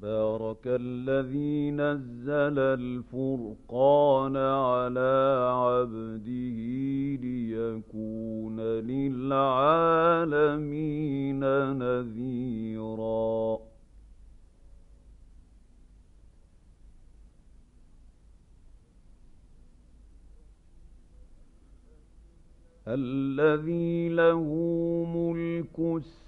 تبارك الذي نزل الفرقان على عبده ليكون للعالمين نذيرا. الذي له ملك السماء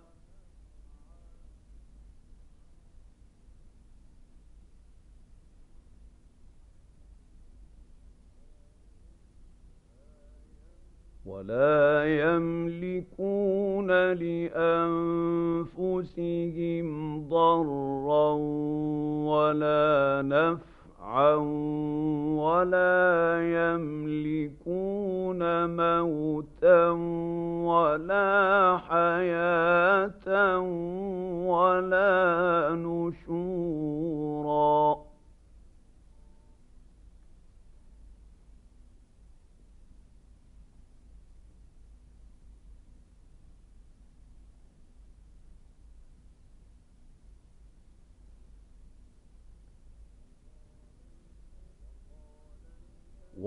ولا يملكون لأنفسهم ضرا ولا نفعا ولا يملكون موتا ولا حياة ولا نشورا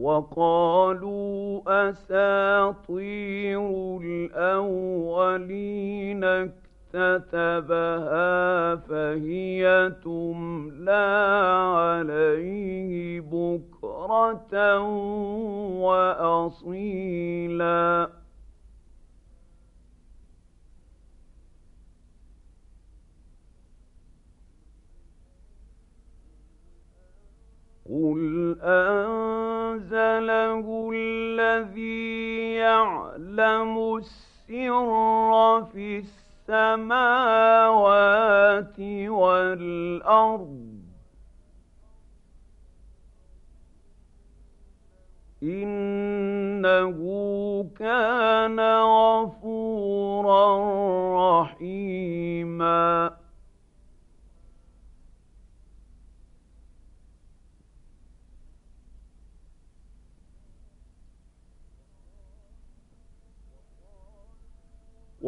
وقالوا أساطير الأولين اكتتبها فهي تملى عليه بكرة وأصيلا. يعلم السر في السماوات والأرض. إنه كان غفورا رحيما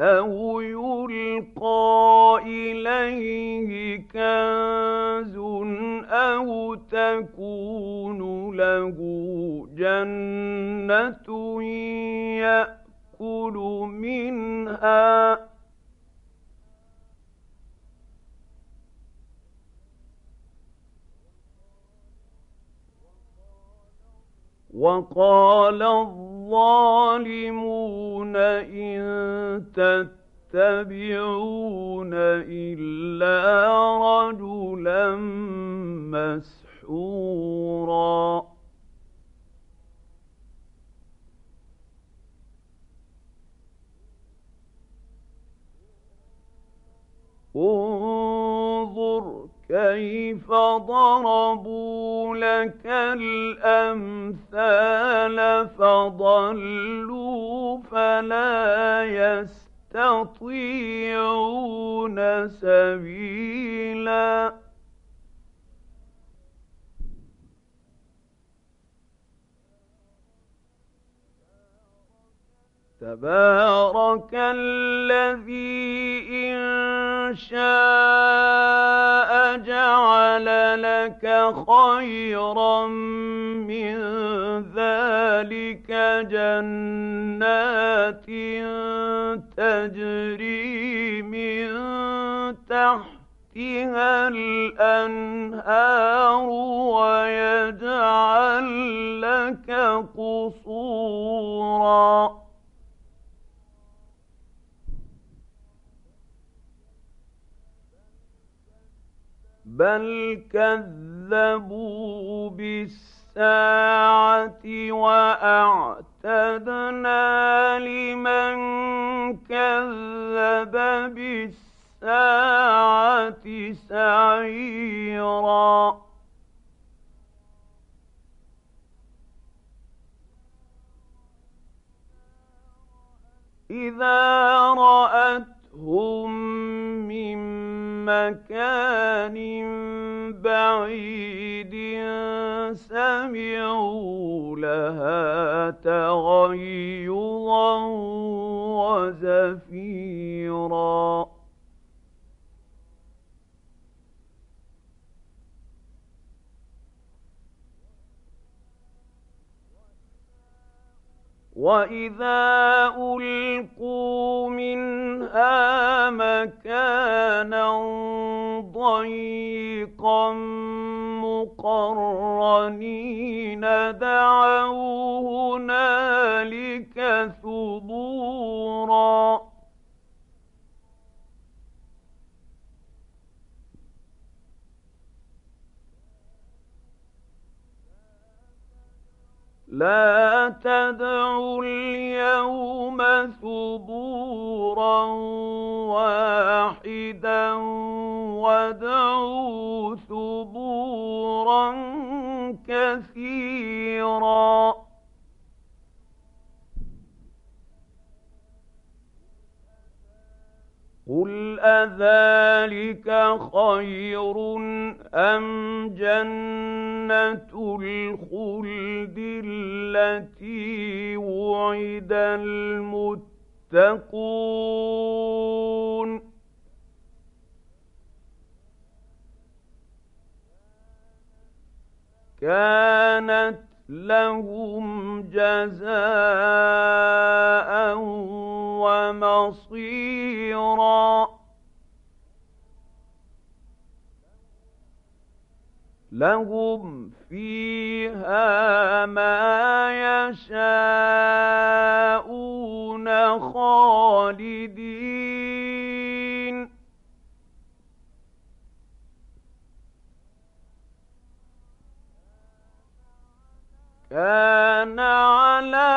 أو يلقى إليه كنز أو تكون له جنة يأكل منها وقال الظالمون إن تتبعون إلا رجلا مسحورا. انظر كيف ضربوا لك الأمثال فضلوا فلا يستطيعون سبيلا. تبارك الذي إن شاء جعل لك خيرا من ذلك جنات تجري من تحتها الأنهار ويجعل لك قصورا بل كذبوا بالساعة وأعتدنا لمن كذب بالساعة سعيرا إذا رأتهم من مكان بعيد سمعوا لها تغيظا وزفيرا. وإذا ألقوا منها مكانا ضيقا مقرنين دعوا هنالك ثبورا لا تدعوا اليوم ثبورا واحدا وادعوا ثبورا كثيرا. قل أذلك خير أم جنة الخلد التي وعد المتقون كانت لهم جزاء ومصيرا لهم فيها ما يشاءون خالدين كان على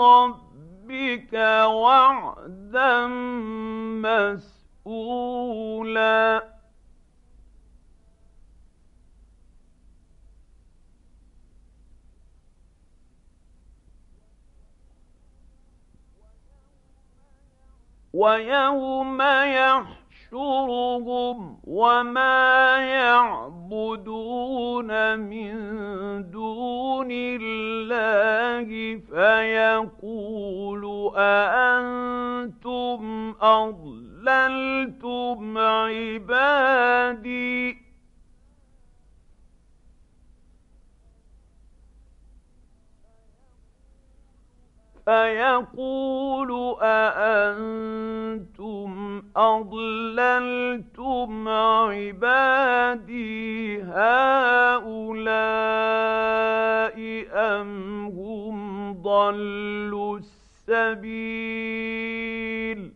ربك وعدا مسئولا ويوم يحشرهم وما يعبدون من دون الله فيقول أأنتم أضللتم عبادي فيقول أأنتم أضللتم عبادي هؤلاء أم هم ضلوا السبيل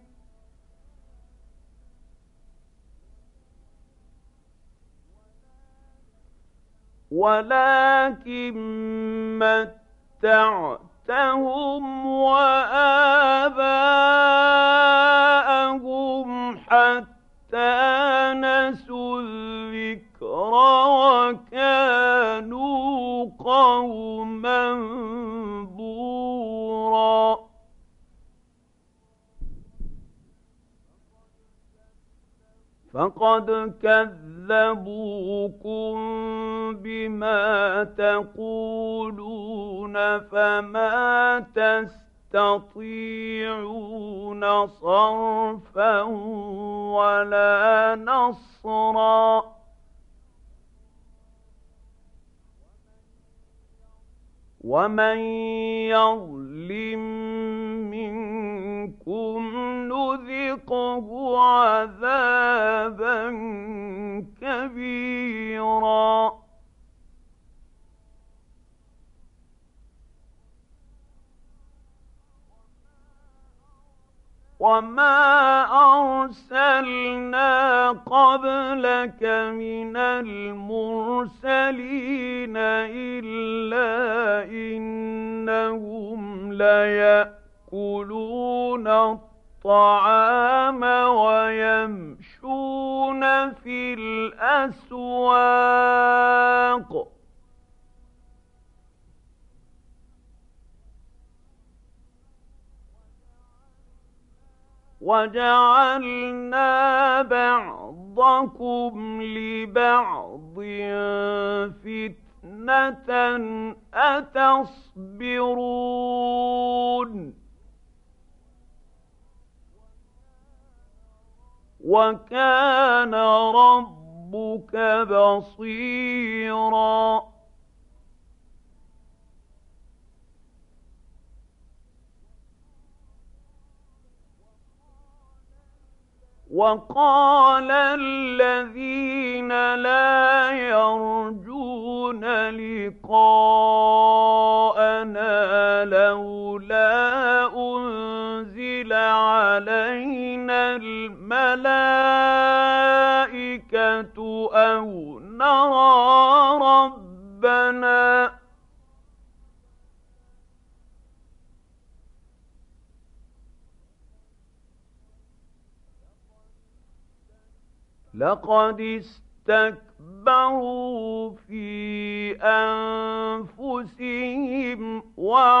ولكن متعتهم وآباءهم حتى نسوا الذكر وكانوا قوما بورا. فقد كذبوكم بما تقولون فما تستطيعون صرفا ولا نصرا. ومن يظلم منكم نذقه عذابا كبيرا. وما أرسلنا قبلك من المرسلين إلا إنهم ليأكلون الطعام ويمشون في الأسواق. وجعلنا بعضكم لبعض فتنة أتصبرون. وكان ربك بصيراً. وقال الذين لا يرجون لقاءنا لولا أنزل علينا الملائكة أو نرى ربنا. لقد استكبروا في أنفسهم وعتوا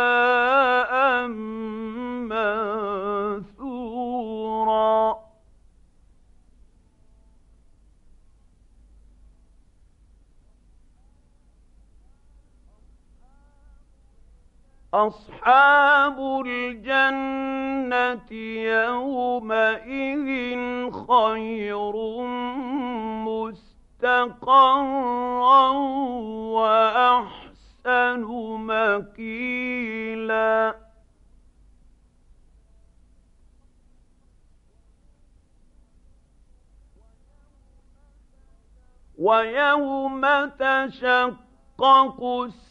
أصحاب الجنة يومئذ خير مستقرا وأحسن مكيلا ويوم تشقق السماء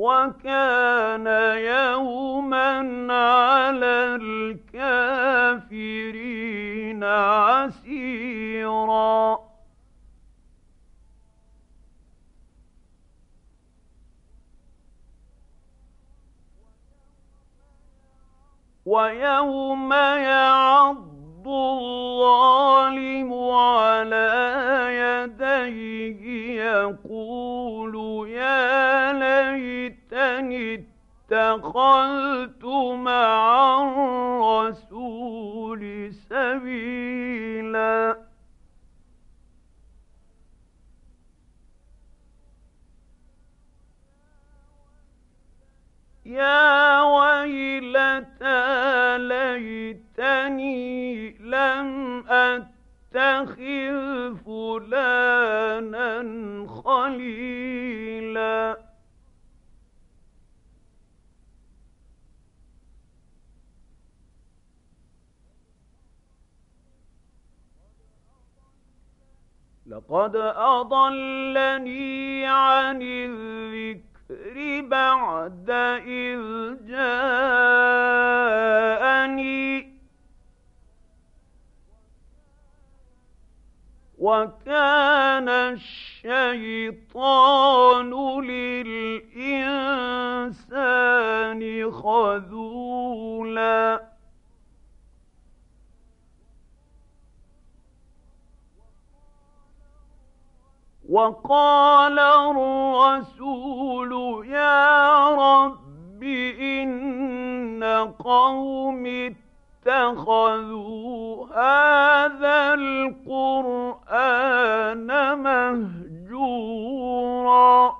وكان يوما على الكافرين عسيرا. ويوم يعض الظالم اتخذت مع الرسول سبيلا. يا ويلتى ليتني لم أتخذ فلانا خليلا. لقد أضلني عن الذكر بعد إذ جاءني. وكان الشيطان للإنسان خذولا. وقال الرسول يا رب إن قوم اتخذوا هذا القرآن مهجورا.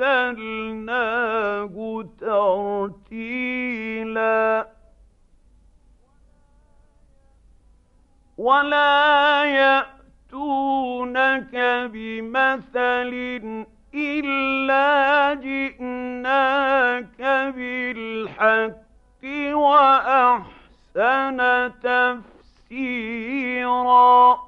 رتلناه ترتيلا. ولا يأتونك بمثل إلا جئناك بالحق وأحسن تفسيرا.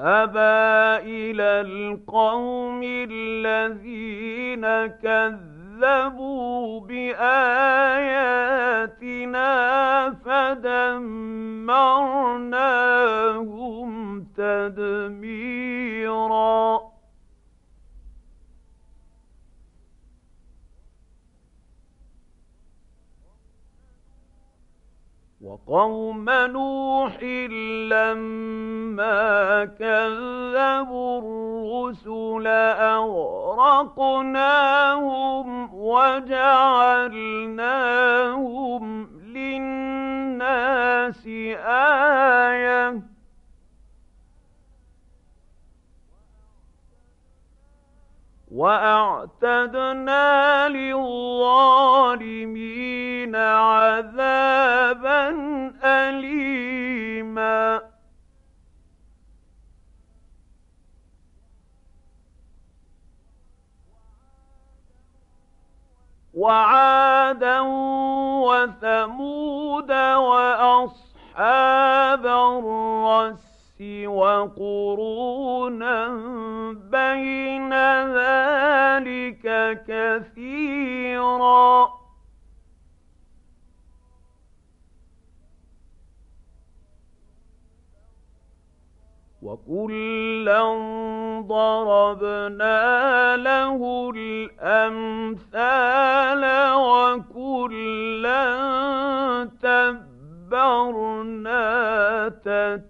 اذهبا إلى القوم الذين كذبوا بآياتنا فدمرناهم تدميرا. وقوم نوح لما كذبوا الرسل أغرقناهم وجعلناهم للناس آية. وأعتدنا للظالمين عذابا أليما وعادا وثمود وأصحاب الرس وقرونا بين كثيرا. وكلا ضربنا له الأمثال وكلا تبرنا تتبعا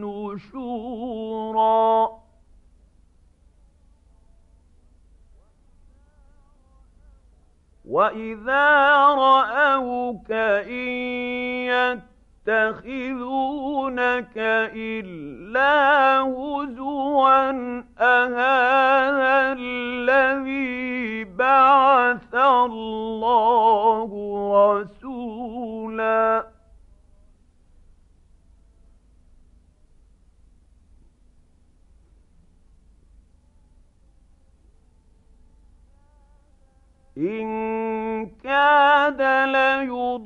نشورا. وإذا رأوك إن يتخذونك إلا هزوا أهذا الذي بعث الله رسولا؟ إن كاد ليضلنا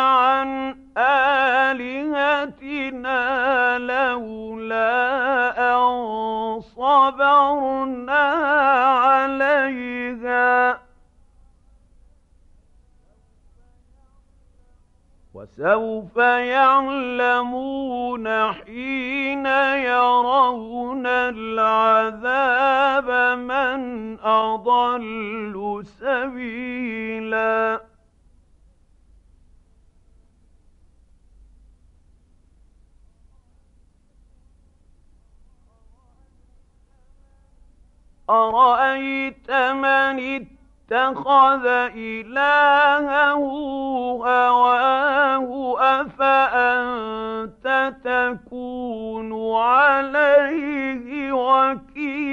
عن آلهتنا لولا أن صبرنا عليها. وسوف يعلمون حين يرون العذاب أضل سبيلا. أرأيت من اتخذ إلهه هواه؟ أفأنت تكون عليه وكيلا؟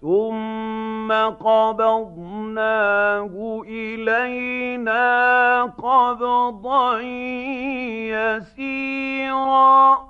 ثم قبضناه إلينا قبضا يسيرا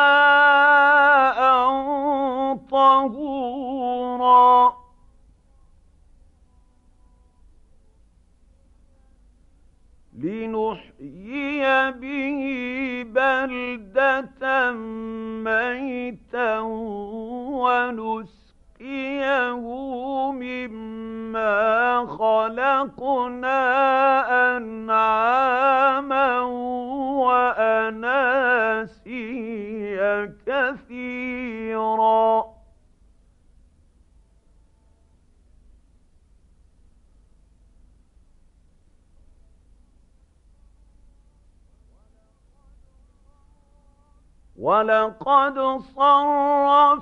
به بلدة ميتا ونسقيه مما خلقنا أنعاما وأناسيا كثيرا. ولقد صرفناه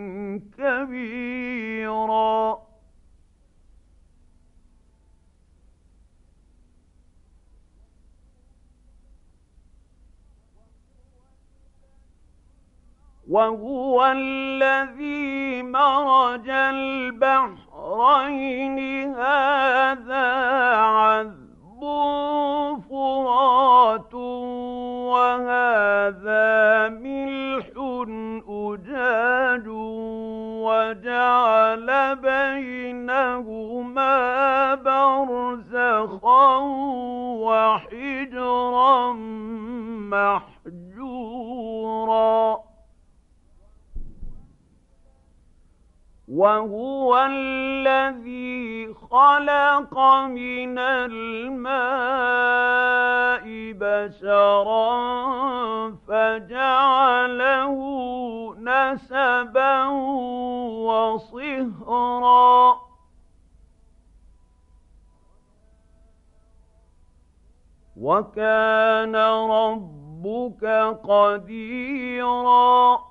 كبيرا. وهو الذي مرج البحرين. هذا عذب فرات وهذا وجعل بينهما برزخا وحجرا محجورا. وهو الذي خلق من الماء بشرا فجعله نسبا وصهرا. وكان ربك قديرا.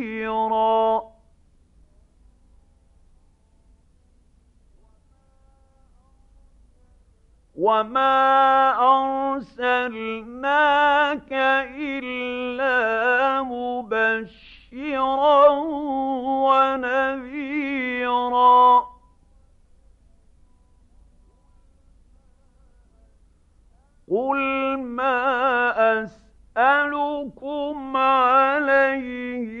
وما أرسلناك إلا مبشرا ونذيرا قل ما أسألكم عليه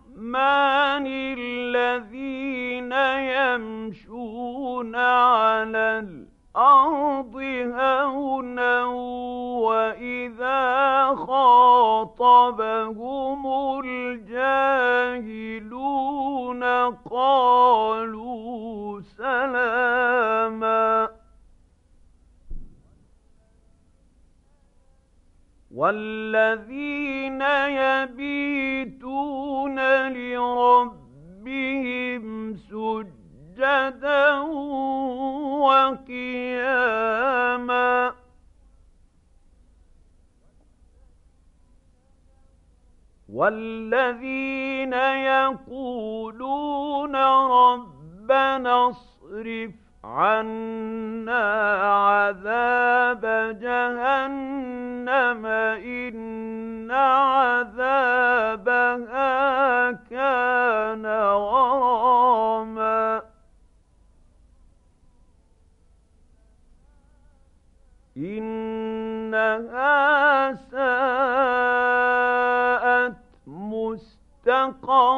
الرحمن الذين يمشون على الأرض هونا وإذا خاطبهم الجاهلون قالوا والذين يبيتون لربهم سجدا وقياما والذين يقولون ربنا اصرف عنا عذاب جهنم إن عذابها كان غراما. إنها ساءت مستقرا.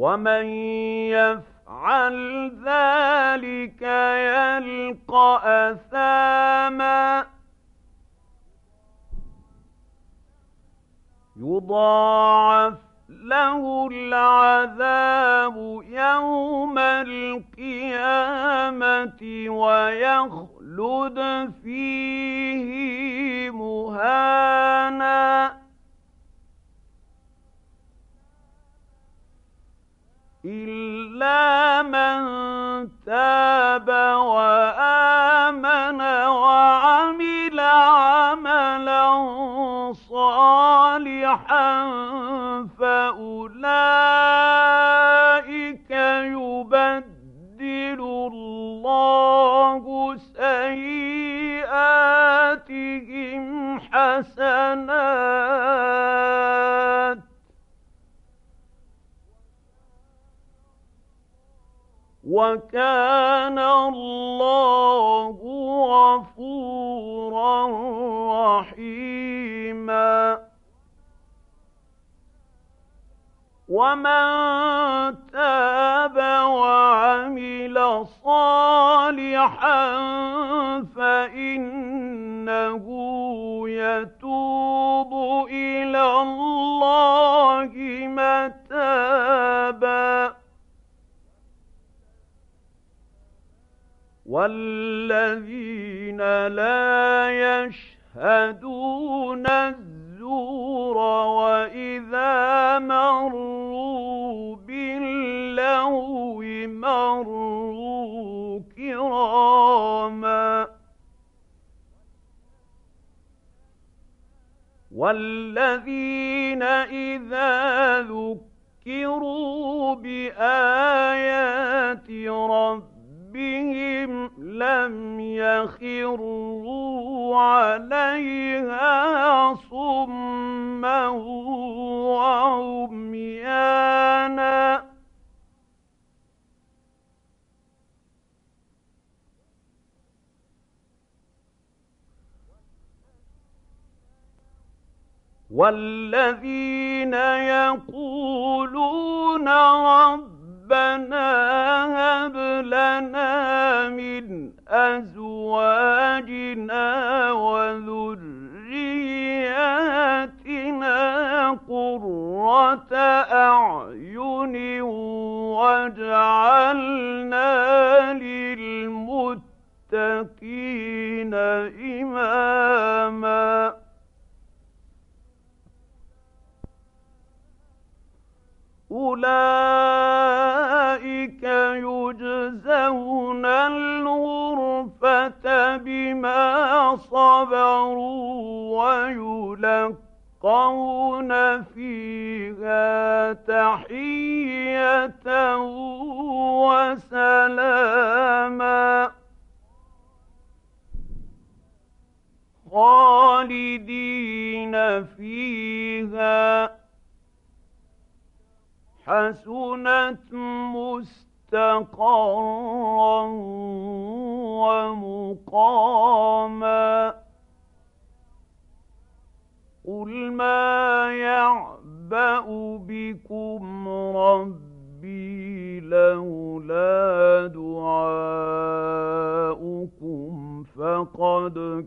ومن يفعل ذلك يلقى أثاما يضاعف له العذاب يوم القيامة ويخلد فيه مهانا تاب وكان الله غفورا رحيما. ومن تاب وعمل صالحا فإنه والذين لا يشهدون والذين يقولون رب ربنا هب لنا من أزواجنا وذرياتنا قرة أعين واجعلنا أولئك يجزون الغرفة بما صبروا ويلقون فيها تحية وسلاما. خالدين فيها. حسنت مستقرا ومقاما. قل ما يعبأ بكم ربي لولا دعاؤكم فقد